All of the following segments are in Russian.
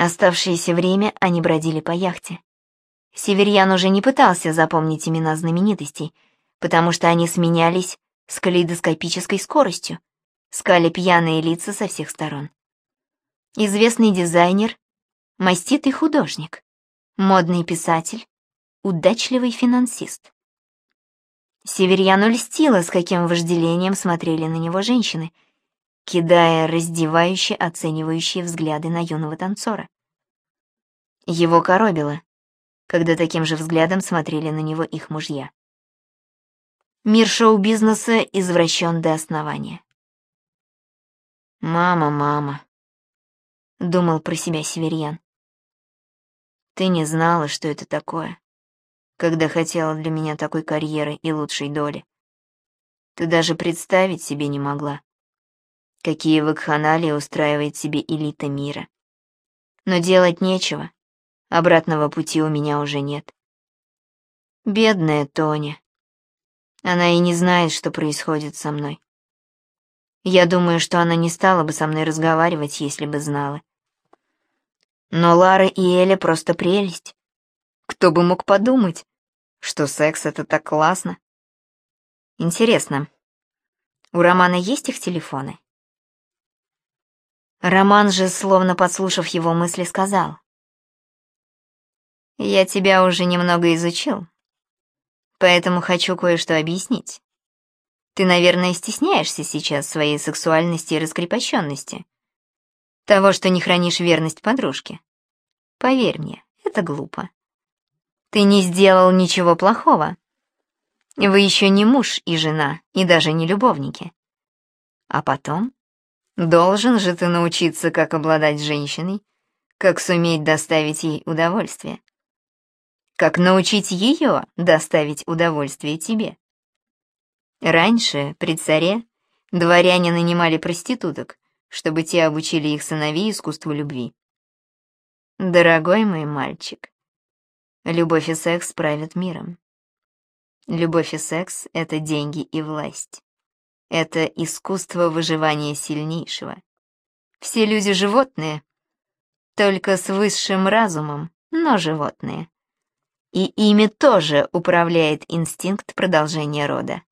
Оставшееся время они бродили по яхте. Северьян уже не пытался запомнить имена знаменитостей, потому что они сменялись с калейдоскопической скоростью, скали пьяные лица со всех сторон. Известный дизайнер, маститый художник, модный писатель, удачливый финансист. Северьяну льстило, с каким вожделением смотрели на него женщины — кидая раздевающие, оценивающие взгляды на юного танцора. Его коробило, когда таким же взглядом смотрели на него их мужья. Мир шоу-бизнеса извращен до основания. «Мама, мама», — думал про себя Северьян. «Ты не знала, что это такое, когда хотела для меня такой карьеры и лучшей доли. Ты даже представить себе не могла какие вакханалии устраивает себе элита мира. Но делать нечего, обратного пути у меня уже нет. Бедная Тоня. Она и не знает, что происходит со мной. Я думаю, что она не стала бы со мной разговаривать, если бы знала. Но Лара и Эля просто прелесть. Кто бы мог подумать, что секс — это так классно. Интересно, у Романа есть их телефоны? Роман же, словно подслушав его мысли, сказал. «Я тебя уже немного изучил, поэтому хочу кое-что объяснить. Ты, наверное, стесняешься сейчас своей сексуальности и раскрепощенности, того, что не хранишь верность подружке. Поверь мне, это глупо. Ты не сделал ничего плохого. Вы еще не муж и жена, и даже не любовники. А потом Должен же ты научиться, как обладать женщиной, как суметь доставить ей удовольствие. Как научить ее доставить удовольствие тебе. Раньше, при царе, дворяне нанимали проституток, чтобы те обучили их сыновей искусству любви. Дорогой мой мальчик, любовь и секс правят миром. Любовь и секс — это деньги и власть. Это искусство выживания сильнейшего. Все люди животные, только с высшим разумом, но животные. И ими тоже управляет инстинкт продолжения рода.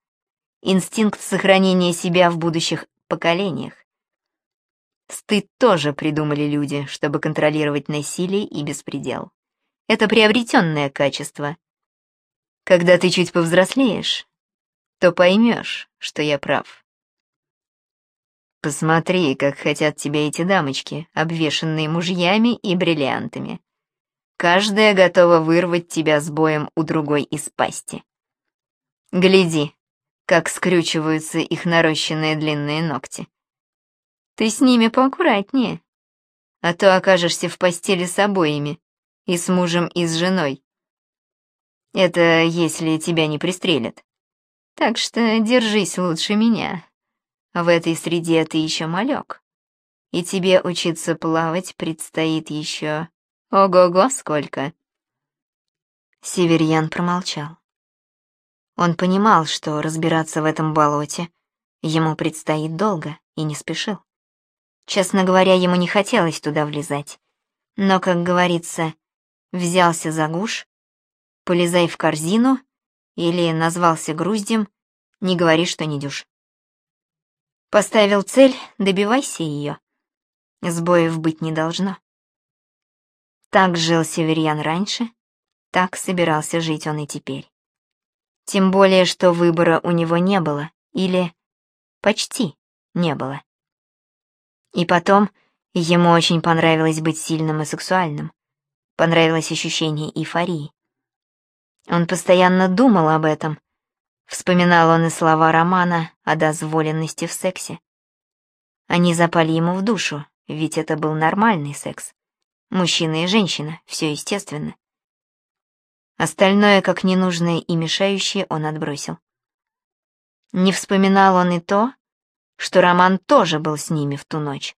Инстинкт сохранения себя в будущих поколениях. Стыд тоже придумали люди, чтобы контролировать насилие и беспредел. Это приобретенное качество. Когда ты чуть повзрослеешь, то поймешь, что я прав. Посмотри, как хотят тебя эти дамочки, обвешанные мужьями и бриллиантами. Каждая готова вырвать тебя с боем у другой из пасти. Гляди, как скрючиваются их нарощенные длинные ногти. Ты с ними поаккуратнее, а то окажешься в постели с обоими, и с мужем, и с женой. Это если тебя не пристрелят. Так что держись лучше меня. В этой среде ты еще малек. И тебе учиться плавать предстоит еще... Ого-го, сколько!» Северьян промолчал. Он понимал, что разбираться в этом болоте ему предстоит долго, и не спешил. Честно говоря, ему не хотелось туда влезать. Но, как говорится, взялся за гуш, полезай в корзину или назвался груздем, не говори, что не дюж. Поставил цель, добивайся ее. Сбоев быть не должно. Так жил Северьян раньше, так собирался жить он и теперь. Тем более, что выбора у него не было, или почти не было. И потом, ему очень понравилось быть сильным и сексуальным. Понравилось ощущение эйфории. Он постоянно думал об этом. Вспоминал он и слова Романа о дозволенности в сексе. Они запали ему в душу, ведь это был нормальный секс. Мужчина и женщина, все естественно. Остальное, как ненужное и мешающее, он отбросил. Не вспоминал он и то, что Роман тоже был с ними в ту ночь.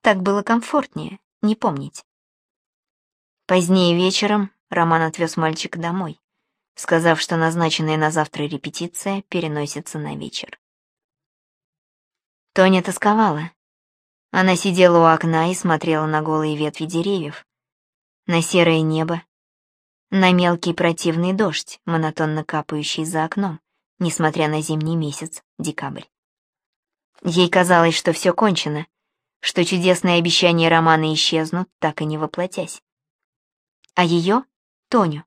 Так было комфортнее, не помнить. Позднее вечером Роман отвез мальчика домой, сказав, что назначенная на завтра репетиция переносится на вечер. Тоня тосковала. Она сидела у окна и смотрела на голые ветви деревьев, на серое небо, на мелкий противный дождь, монотонно капающий за окном, несмотря на зимний месяц, декабрь. Ей казалось, что все кончено, что чудесные обещания романа исчезнут, так и не воплотясь. А ее, Тоню,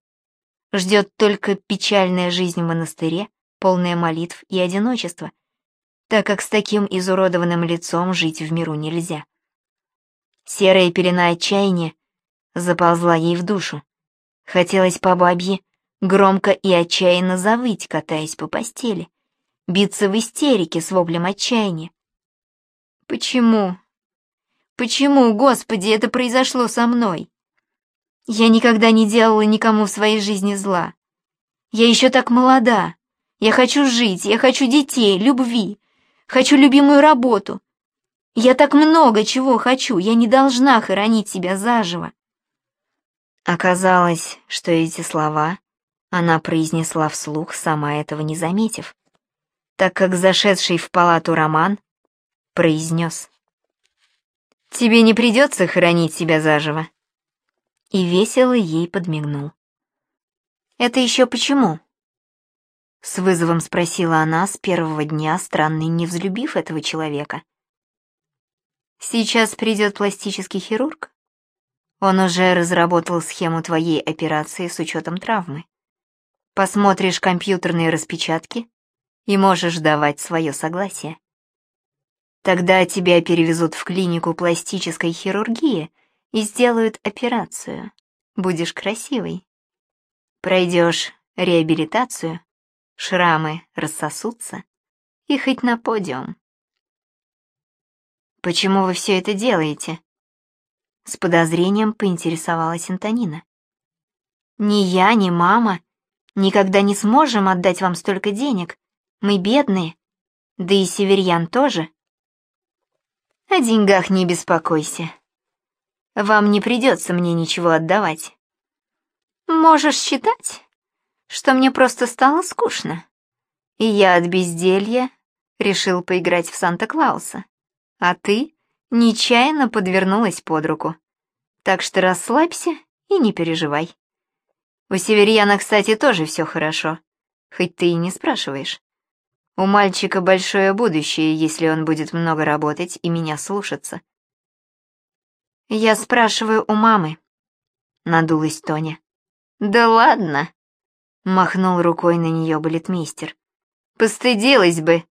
ждет только печальная жизнь в монастыре, полная молитв и одиночества, так как с таким изуродованным лицом жить в миру нельзя. Серая пелена отчаяния заползла ей в душу. Хотелось по бабье громко и отчаянно завыть, катаясь по постели, биться в истерике с воплем отчаяния. Почему? Почему, Господи, это произошло со мной? Я никогда не делала никому в своей жизни зла. Я еще так молода. Я хочу жить, я хочу детей, любви. Хочу любимую работу. Я так много чего хочу, я не должна хоронить себя заживо. Оказалось, что эти слова она произнесла вслух, сама этого не заметив, так как зашедший в палату Роман произнес. «Тебе не придется хоронить себя заживо». И весело ей подмигнул. «Это еще почему?» С вызовом спросила она с первого дня, странно не взлюбив этого человека. «Сейчас придет пластический хирург. Он уже разработал схему твоей операции с учетом травмы. Посмотришь компьютерные распечатки и можешь давать свое согласие. Тогда тебя перевезут в клинику пластической хирургии и сделают операцию. Будешь красивой. Пройдешь реабилитацию, шрамы рассосутся, и хоть на подиум. «Почему вы все это делаете?» С подозрением поинтересовалась Антонина. «Ни я, ни мама никогда не сможем отдать вам столько денег. Мы бедные, да и северьян тоже». «О деньгах не беспокойся. Вам не придется мне ничего отдавать. Можешь считать, что мне просто стало скучно. И я от безделья решил поиграть в Санта-Клауса. А ты нечаянно подвернулась под руку. Так что расслабься и не переживай. У Северьяна, кстати, тоже все хорошо, хоть ты и не спрашиваешь. У мальчика большое будущее, если он будет много работать и меня слушаться. Я спрашиваю у мамы. Надулась Тоня. Да ладно, Махнул рукой на нее балетмейстер. Постыдилась бы.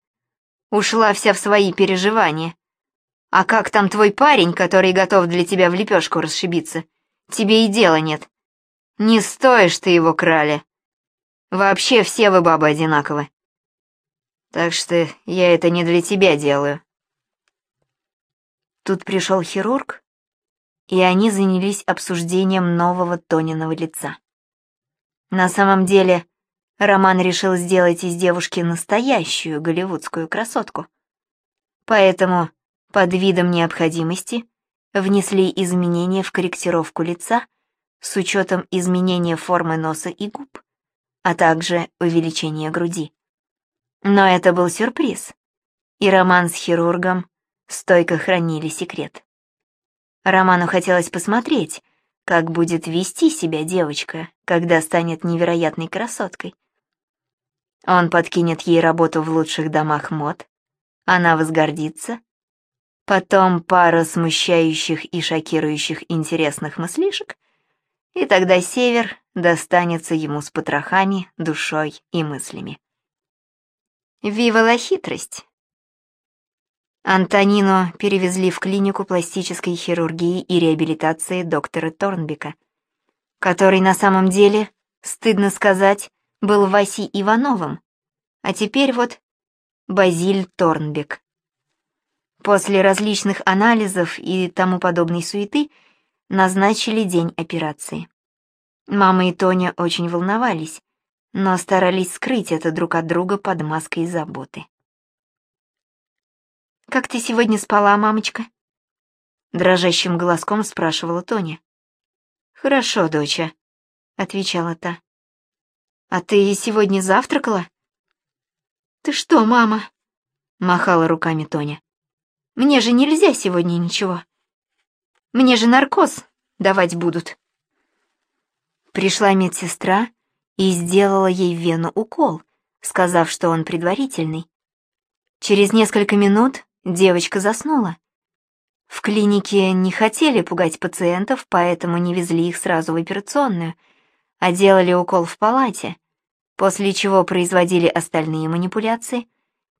Ушла вся в свои переживания. А как там твой парень, который готов для тебя в лепешку расшибиться? Тебе и дела нет. Не стоишь ты его крали. Вообще все вы бабы одинаковы. Так что я это не для тебя делаю. Тут пришел хирург, и они занялись обсуждением нового Тониного лица. На самом деле, Роман решил сделать из девушки настоящую голливудскую красотку. Поэтому, под видом необходимости, внесли изменения в корректировку лица с учетом изменения формы носа и губ, а также увеличения груди. Но это был сюрприз, и Роман с хирургом стойко хранили секрет. Роману хотелось посмотреть, как будет вести себя девочка, когда станет невероятной красоткой. Он подкинет ей работу в лучших домах мод, она возгордится, потом пара смущающих и шокирующих интересных мыслишек, и тогда север достанется ему с потрохами, душой и мыслями. Вивала хитрость. Антонину перевезли в клинику пластической хирургии и реабилитации доктора Торнбека, который на самом деле, стыдно сказать, был Васей Ивановым, а теперь вот Базиль Торнбек. После различных анализов и тому подобной суеты назначили день операции. Мама и Тоня очень волновались, но старались скрыть это друг от друга под маской заботы. «Как ты сегодня спала, мамочка?» Дрожащим голоском спрашивала Тоня. «Хорошо, доча», — отвечала та. «А ты сегодня завтракала?» «Ты что, мама?» — махала руками Тоня. Мне же нельзя сегодня ничего. Мне же наркоз давать будут. Пришла медсестра и сделала ей в вену укол, сказав, что он предварительный. Через несколько минут девочка заснула. В клинике не хотели пугать пациентов, поэтому не везли их сразу в операционную, а делали укол в палате, после чего производили остальные манипуляции,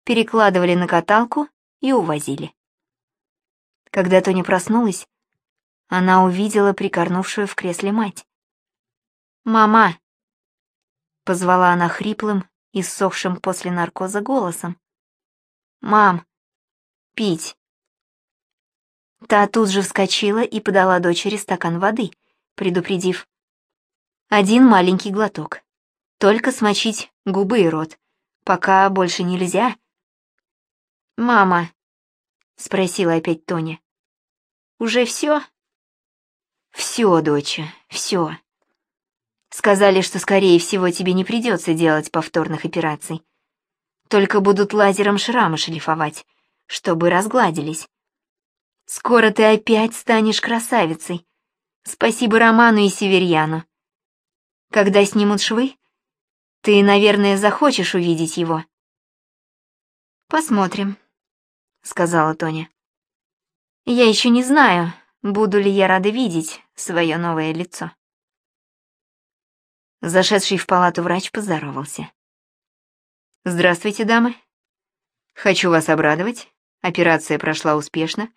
перекладывали на каталку и увозили. Когда Тоня проснулась, она увидела прикорнувшую в кресле мать. «Мама!» — позвала она хриплым и ссохшим после наркоза голосом. «Мам, пить!» Та тут же вскочила и подала дочери стакан воды, предупредив. «Один маленький глоток. Только смочить губы и рот. Пока больше нельзя». «Мама», — спросила опять Тоня, — «уже все?» «Все, доча, все». Сказали, что, скорее всего, тебе не придется делать повторных операций. Только будут лазером шрамы шлифовать, чтобы разгладились. Скоро ты опять станешь красавицей. Спасибо Роману и Северьяну. Когда снимут швы, ты, наверное, захочешь увидеть его. Посмотрим, сказала Тоня. Я еще не знаю, буду ли я рада видеть свое новое лицо. Зашедший в палату врач поздоровался. «Здравствуйте, дамы. Хочу вас обрадовать. Операция прошла успешно,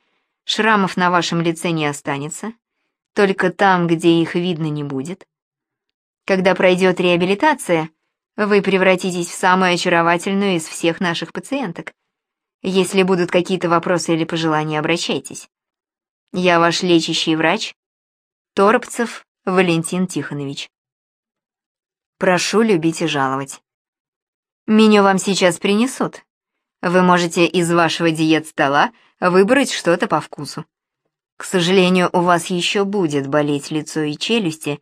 Шрамов на вашем лице не останется, только там, где их видно не будет. Когда пройдет реабилитация, вы превратитесь в самую очаровательную из всех наших пациенток. Если будут какие-то вопросы или пожелания, обращайтесь. Я ваш лечащий врач, Торопцев Валентин Тихонович. Прошу любить и жаловать. Меню вам сейчас принесут. Вы можете из вашего диет-стола выбрать что-то по вкусу. К сожалению, у вас еще будет болеть лицо и челюсти,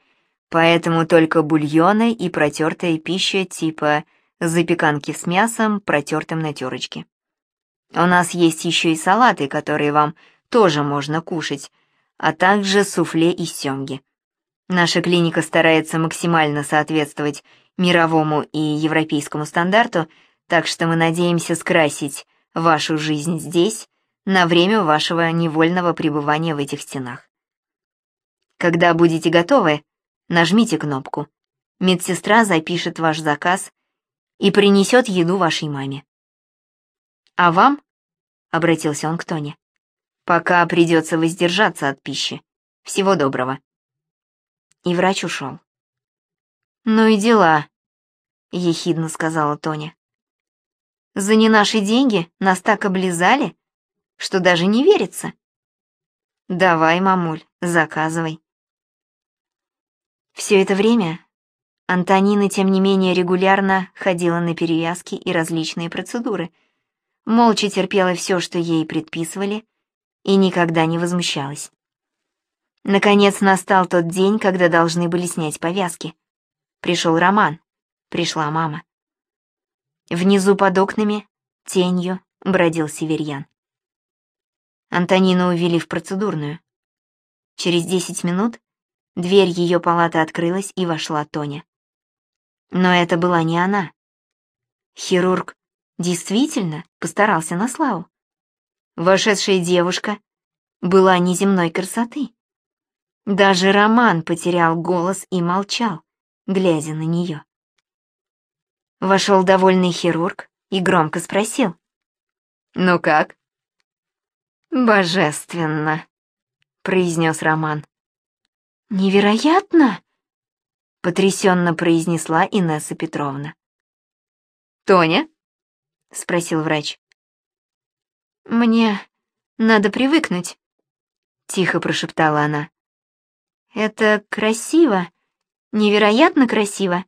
поэтому только бульоны и протертая пища типа запеканки с мясом, протертым на терочке. У нас есть еще и салаты, которые вам тоже можно кушать, а также суфле из семги. Наша клиника старается максимально соответствовать мировому и европейскому стандарту, так что мы надеемся скрасить вашу жизнь здесь на время вашего невольного пребывания в этих стенах. Когда будете готовы, нажмите кнопку. Медсестра запишет ваш заказ и принесет еду вашей маме. А вам, — обратился он к Тоне, — пока придется воздержаться от пищи. Всего доброго. И врач ушел. «Ну и дела», — ехидно сказала Тоня. «За не наши деньги нас так облизали, что даже не верится. Давай, мамуль, заказывай. Все это время Антонина, тем не менее, регулярно ходила на перевязки и различные процедуры, молча терпела все, что ей предписывали, и никогда не возмущалась. Наконец настал тот день, когда должны были снять повязки. Пришел Роман, пришла мама. Внизу под окнами, тенью, бродил северьян. Антонину увели в процедурную. Через десять минут дверь ее палаты открылась и вошла Тоня. Но это была не она. Хирург действительно постарался на славу. Вошедшая девушка была неземной красоты. Даже Роман потерял голос и молчал, глядя на нее. Вошел довольный хирург и громко спросил. «Ну как?» «Божественно», — произнес Роман. «Невероятно!» — потрясенно произнесла Инесса Петровна. «Тоня?» — спросил врач. «Мне надо привыкнуть», — тихо прошептала она. «Это красиво, невероятно красиво,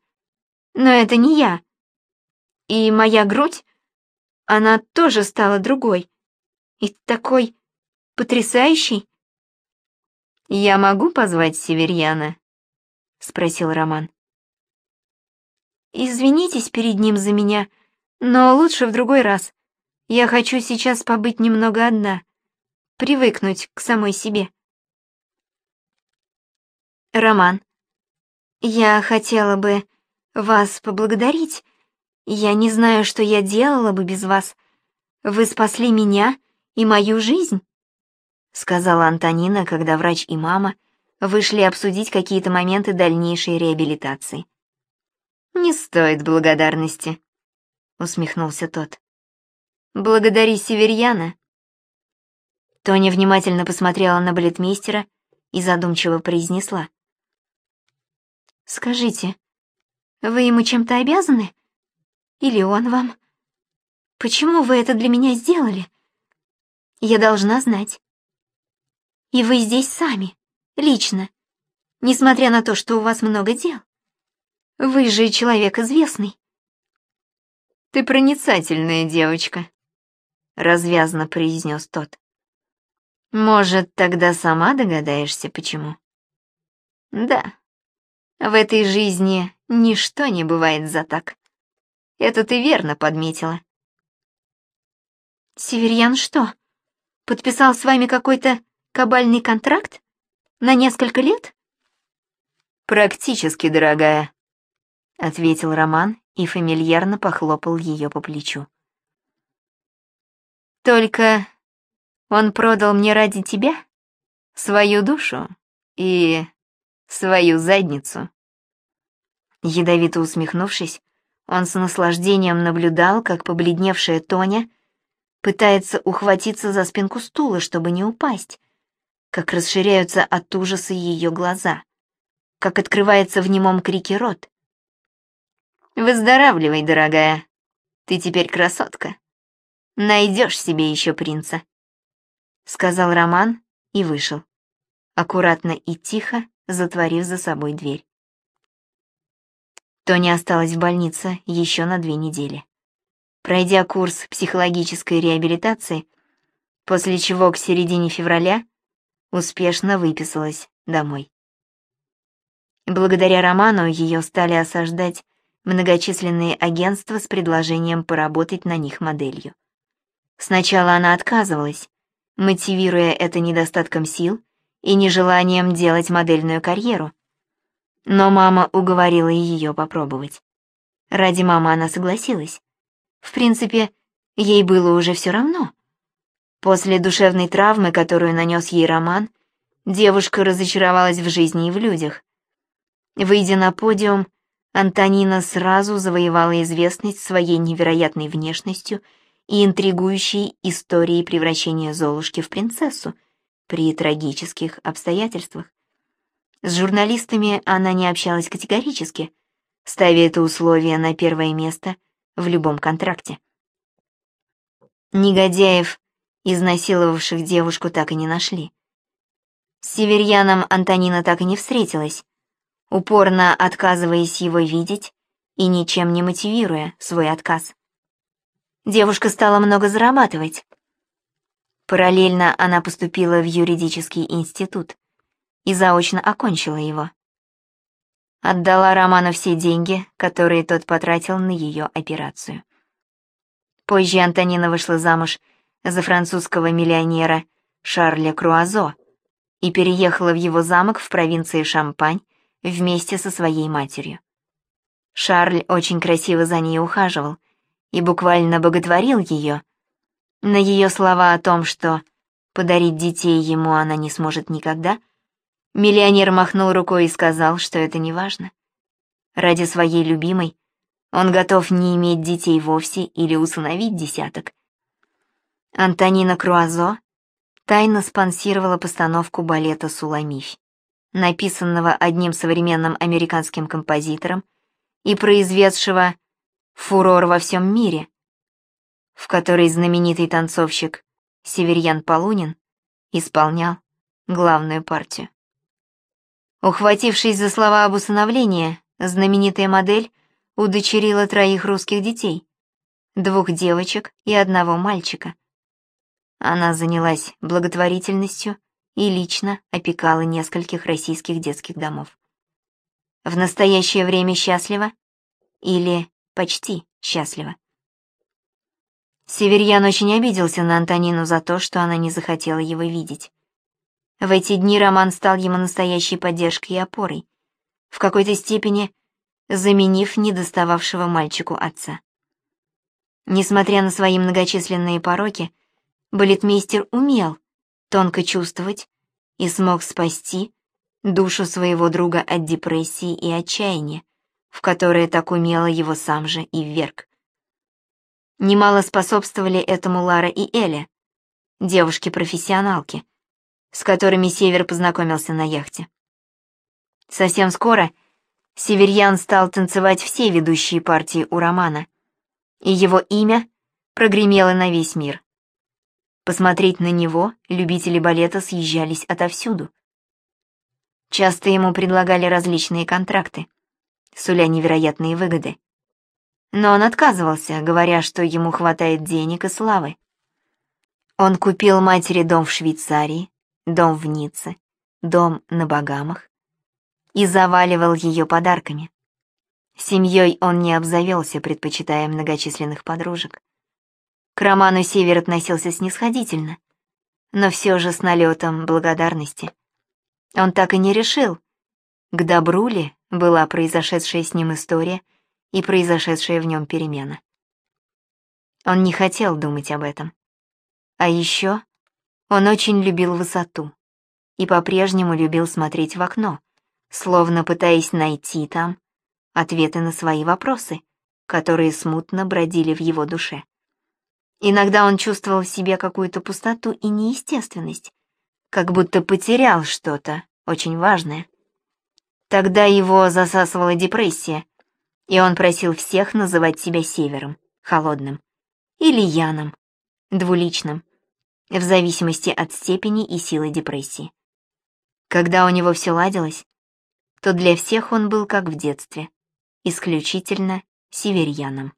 но это не я. И моя грудь, она тоже стала другой и такой потрясающий. «Я могу позвать Северьяна?» — спросил Роман. «Извинитесь перед ним за меня, но лучше в другой раз. Я хочу сейчас побыть немного одна», привыкнуть к самой себе. Роман, я хотела бы вас поблагодарить. Я не знаю, что я делала бы без вас. Вы спасли меня и мою жизнь, сказала Антонина, когда врач и мама вышли обсудить какие-то моменты дальнейшей реабилитации. Не стоит благодарности, усмехнулся тот. Благодари Северьяна. Тоня внимательно посмотрела на балетмейстера и задумчиво произнесла. «Скажите, вы ему чем-то обязаны? Или он вам? Почему вы это для меня сделали? Я должна знать. И вы здесь сами, лично, несмотря на то, что у вас много дел. Вы же человек известный». «Ты проницательная девочка», развязно произнес тот. Может, тогда сама догадаешься, почему? Да, в этой жизни ничто не бывает за так. Это ты верно подметила. Северьян что, подписал с вами какой-то кабальный контракт? На несколько лет? Практически, дорогая, — ответил Роман и фамильярно похлопал ее по плечу. Только он продал мне ради тебя свою душу и свою задницу. Ядовито усмехнувшись, он с наслаждением наблюдал, как побледневшая Тоня пытается ухватиться за спинку стула, чтобы не упасть, как расширяются от ужаса ее глаза, как открывается в немом крике рот. «Выздоравливай, дорогая, ты теперь красотка». Найдешь себе еще принца», — сказал Роман и вышел, аккуратно и тихо затворив за собой дверь. Тони осталась в больнице еще на две недели. Пройдя курс психологической реабилитации, после чего к середине февраля успешно выписалась домой. Благодаря роману ее стали осаждать многочисленные агентства с предложением поработать на них моделью. Сначала она отказывалась, мотивируя это недостатком сил и нежеланием делать модельную карьеру. Но мама уговорила ее попробовать. Ради мамы она согласилась. В принципе, ей было уже все равно. После душевной травмы, которую нанес ей роман, девушка разочаровалась в жизни и в людях. Выйдя на подиум, Антонина сразу завоевала известность своей невероятной внешностью и интригующей историей превращения Золушки в принцессу при трагических обстоятельствах. С журналистами она не общалась категорически, ставя это условие на первое место в любом контракте. Негодяев, изнасиловавших девушку, так и не нашли. С северьяном Антонина так и не встретилась, упорно отказываясь его видеть и ничем не мотивируя свой отказ девушка стала много зарабатывать. Параллельно она поступила в юридический институт и заочно окончила его. Отдала Роману все деньги, которые тот потратил на ее операцию. Позже Антонина вышла замуж за французского миллионера Шарля Круазо и переехала в его замок в провинции Шампань вместе со своей матерью. Шарль очень красиво за ней ухаживал, и буквально боготворил ее. На ее слова о том, что подарить детей ему она не сможет никогда, миллионер махнул рукой и сказал, что это не важно. Ради своей любимой он готов не иметь детей вовсе или усыновить десяток. Антонина Круазо тайно спонсировала постановку балета «Суламифь», написанного одним современным американским композитором и произведшего фурор во всем мире, в которой знаменитый танцовщик Северьян Полунин исполнял главную партию. Ухватившись за слова об усыновлении, знаменитая модель удочерила троих русских детей, двух девочек и одного мальчика. Она занялась благотворительностью и лично опекала нескольких российских детских домов. В настоящее время счастлива или почти счастлива. Северьян очень обиделся на Антонину за то, что она не захотела его видеть. В эти дни Роман стал ему настоящей поддержкой и опорой, в какой-то степени заменив недостававшего мальчику отца. Несмотря на свои многочисленные пороки, балетмейстер умел тонко чувствовать и смог спасти душу своего друга от депрессии и отчаяния, в которое так умело его сам же и вверг. Немало способствовали этому Лара и Эля, девушки-профессионалки, с которыми Север познакомился на яхте. Совсем скоро Северьян стал танцевать все ведущие партии у Романа, и его имя прогремело на весь мир. Посмотреть на него любители балета съезжались отовсюду. Часто ему предлагали различные контракты, суля невероятные выгоды. Но он отказывался, говоря, что ему хватает денег и славы. Он купил матери дом в Швейцарии, дом в Ницце, дом на Багамах и заваливал ее подарками. Семьей он не обзавелся, предпочитая многочисленных подружек. К роману Север относился снисходительно, но все же с налетом благодарности. Он так и не решил, к добру ли была произошедшая с ним история — и произошедшая в нем перемена. Он не хотел думать об этом. А еще он очень любил высоту и по-прежнему любил смотреть в окно, словно пытаясь найти там ответы на свои вопросы, которые смутно бродили в его душе. Иногда он чувствовал в себе какую-то пустоту и неестественность, как будто потерял что-то очень важное. Тогда его засасывала депрессия, и он просил всех называть себя Севером, холодным, или Яном, двуличным, в зависимости от степени и силы депрессии. Когда у него все ладилось, то для всех он был как в детстве, исключительно северьяном.